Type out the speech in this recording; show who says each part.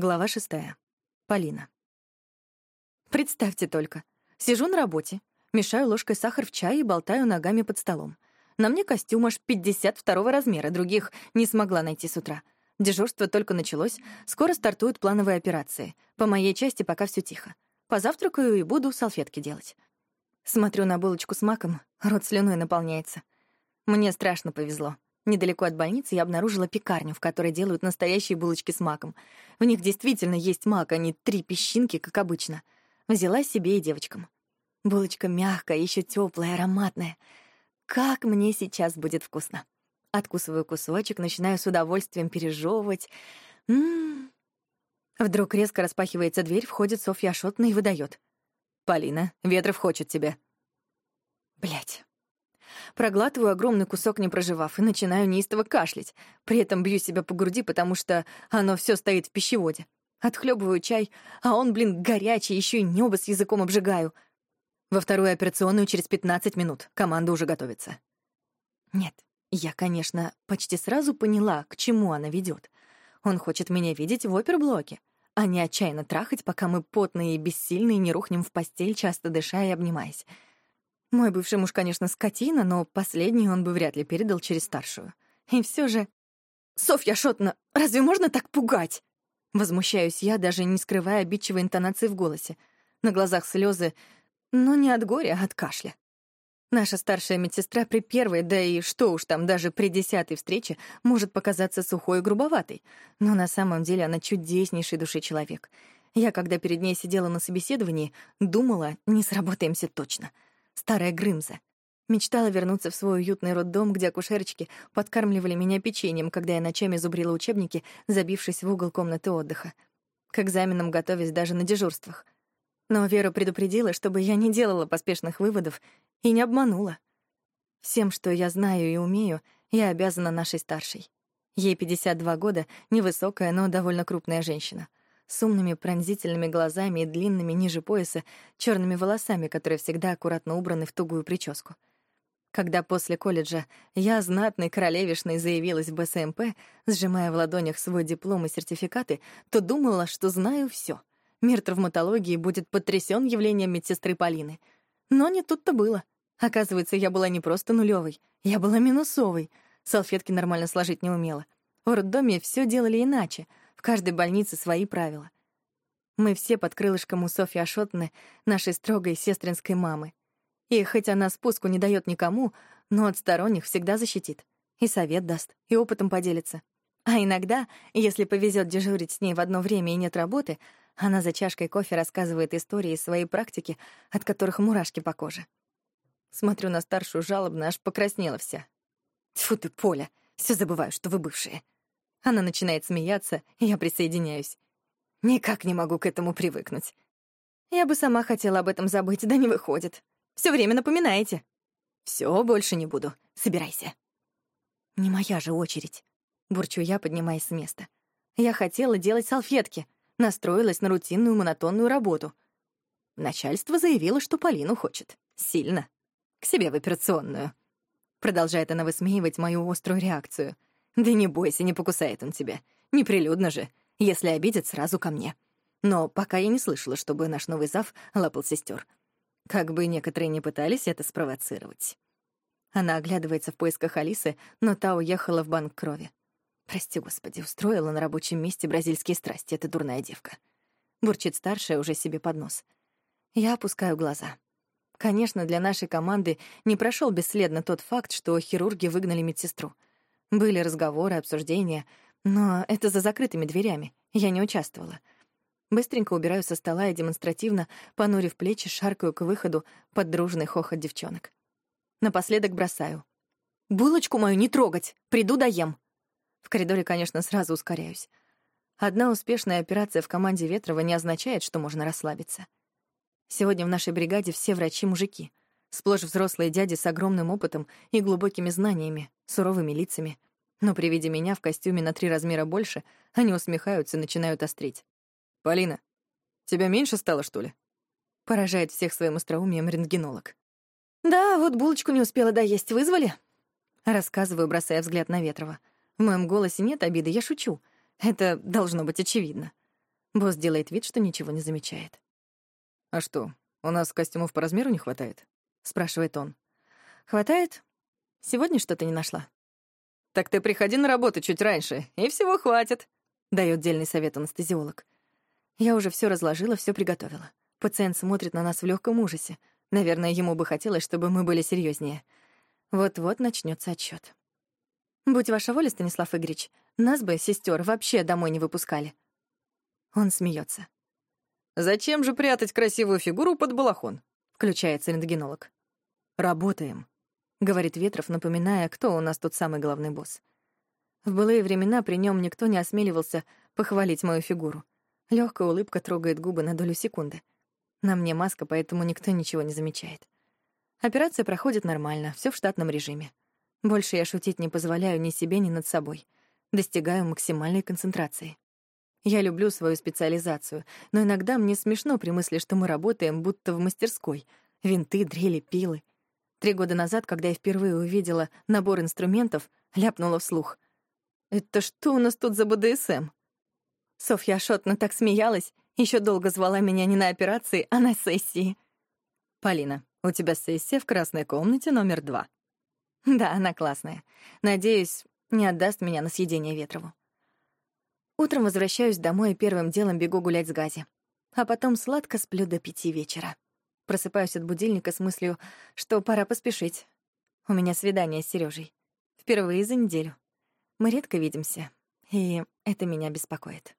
Speaker 1: Глава шестая. Полина. Представьте только. Сижу на работе, мешаю ложкой сахар в чай и болтаю ногами под столом. На мне костюм аж 52 размера, других не смогла найти с утра. Дежурство только началось, скоро стартуют плановые операции. По моей части пока все тихо. Позавтракаю и буду салфетки делать. Смотрю на булочку с маком, рот слюной наполняется. Мне страшно повезло. Недалеко от больницы я обнаружила пекарню, в которой делают настоящие булочки с маком. В них действительно есть мак, а не три песчинки, как обычно. Взяла себе и девочкам. Булочка мягкая, еще теплая, ароматная. Как мне сейчас будет вкусно. Откусываю кусочек, начинаю с удовольствием пережевывать. Ммм. Вдруг резко распахивается дверь, входит Софья Шотна и выдает: «Полина, Ветров хочет тебя». Блять. Проглатываю огромный кусок, не проживав, и начинаю неистово кашлять. При этом бью себя по груди, потому что оно все стоит в пищеводе. Отхлебываю чай, а он, блин, горячий, еще и небо с языком обжигаю. Во вторую операционную через 15 минут. Команда уже готовится. Нет, я, конечно, почти сразу поняла, к чему она ведет. Он хочет меня видеть в оперблоке, а не отчаянно трахать, пока мы потные и бессильные не рухнем в постель, часто дыша и обнимаясь. Мой бывший муж, конечно, скотина, но последний он бы вряд ли передал через старшую. И все же... «Софья Шотна, разве можно так пугать?» Возмущаюсь я, даже не скрывая обидчивой интонации в голосе. На глазах слезы, но не от горя, а от кашля. Наша старшая медсестра при первой, да и что уж там, даже при десятой встрече, может показаться сухой и грубоватой, но на самом деле она чудеснейший души человек. Я, когда перед ней сидела на собеседовании, думала, не сработаемся точно — старая Грымза. Мечтала вернуться в свой уютный роддом, где акушерочки подкармливали меня печеньем, когда я ночами зубрила учебники, забившись в угол комнаты отдыха. К экзаменам готовясь даже на дежурствах. Но Вера предупредила, чтобы я не делала поспешных выводов и не обманула. Всем, что я знаю и умею, я обязана нашей старшей. Ей 52 года, невысокая, но довольно крупная женщина — с умными пронзительными глазами и длинными ниже пояса черными волосами, которые всегда аккуратно убраны в тугую прическу. Когда после колледжа я, знатной королевишной, заявилась в БСМП, сжимая в ладонях свой диплом и сертификаты, то думала, что знаю все. Мир травматологии будет потрясен явлением медсестры Полины. Но не тут-то было. Оказывается, я была не просто нулевой, я была минусовой. Салфетки нормально сложить не умела. В роддоме все делали иначе — в каждой больнице свои правила. Мы все под крылышком у Софьи Ашотны, нашей строгой сестринской мамы. И хоть она спуску не дает никому, но от сторонних всегда защитит. И совет даст, и опытом поделится. А иногда, если повезет дежурить с ней в одно время и нет работы, она за чашкой кофе рассказывает истории из своей практики, от которых мурашки по коже. Смотрю на старшую жалобно, аж покраснела вся. Тьфу ты, Поля, все забываю, что вы бывшие. Она начинает смеяться, и я присоединяюсь. Никак не могу к этому привыкнуть. Я бы сама хотела об этом забыть, да не выходит. Все время напоминаете. Все, больше не буду. Собирайся. Не моя же очередь. Бурчу я, поднимаясь с места. Я хотела делать салфетки, настроилась на рутинную монотонную работу. Начальство заявило, что Полину хочет. Сильно. К себе в операционную. Продолжает она высмеивать мою острую реакцию — да не бойся, не покусает он тебя. Неприлюдно же. Если обидит, сразу ко мне. Но пока я не слышала, чтобы наш новый зав лапал сестер. Как бы некоторые не пытались это спровоцировать. Она оглядывается в поисках Алисы, но та уехала в банк крови. Прости, господи, устроила на рабочем месте бразильские страсти, эта дурная девка. Бурчит старшая уже себе под нос. Я опускаю глаза. Конечно, для нашей команды не прошел бесследно тот факт, что хирурги выгнали медсестру — были разговоры, обсуждения, но это за закрытыми дверями. Я не участвовала. Быстренько убираю со стола и демонстративно, понурив плечи, шаркаю к выходу под дружный хохот девчонок. Напоследок бросаю. «Булочку мою не трогать! Приду доем!» В коридоре, конечно, сразу ускоряюсь. Одна успешная операция в команде Ветрова не означает, что можно расслабиться. Сегодня в нашей бригаде все врачи-мужики. Сплошь взрослые дяди с огромным опытом и глубокими знаниями, суровыми лицами. Но при виде меня в костюме на три размера больше, они усмехаются и начинают острить. «Полина, тебя меньше стало, что ли?» Поражает всех своим остроумием рентгенолог. «Да, вот булочку не успела доесть. Вызвали?» Рассказываю, бросая взгляд на Ветрова. В моем голосе нет обиды, я шучу. Это должно быть очевидно. Босс делает вид, что ничего не замечает.
Speaker 2: «А что, у нас костюмов по размеру не хватает?»
Speaker 1: — спрашивает он. «Хватает? Сегодня что-то не нашла».
Speaker 2: «Так ты приходи на работу чуть раньше, и всего хватит», —
Speaker 1: дает дельный совет анестезиолог. Я уже все разложила, все приготовила. Пациент смотрит на нас в легком ужасе. Наверное, ему бы хотелось, чтобы мы были серьезнее. Вот-вот начнется отчет. Будь ваша воля, Станислав Игоревич, нас бы, сестер, вообще домой не выпускали. Он смеется.
Speaker 2: «Зачем же прятать красивую фигуру под балахон?»
Speaker 1: — включается рентгенолог. «Работаем», — говорит Ветров, напоминая, кто у нас тут самый главный босс. В былые времена при нем никто не осмеливался похвалить мою фигуру. Легкая улыбка трогает губы на долю секунды. На мне маска, поэтому никто ничего не замечает. Операция проходит нормально, все в штатном режиме. Больше я шутить не позволяю ни себе, ни над собой. Достигаю максимальной концентрации. Я люблю свою специализацию, но иногда мне смешно при мысли, что мы работаем будто в мастерской. Винты, дрели, пилы. Три года назад, когда я впервые увидела набор инструментов, ляпнула вслух. «Это что у нас тут за БДСМ?» Софья Шотна так смеялась, еще долго звала меня не на операции, а на сессии.
Speaker 2: «Полина, у тебя сессия в красной комнате номер два».
Speaker 1: Да, она классная. Надеюсь, не отдаст меня на съедение Ветрову. Утром возвращаюсь домой и первым делом бегу гулять с Гази. А потом сладко сплю до пяти вечера. Просыпаюсь от будильника с мыслью, что пора поспешить. У меня свидание с Сережей. Впервые за неделю. Мы редко видимся, и это меня беспокоит.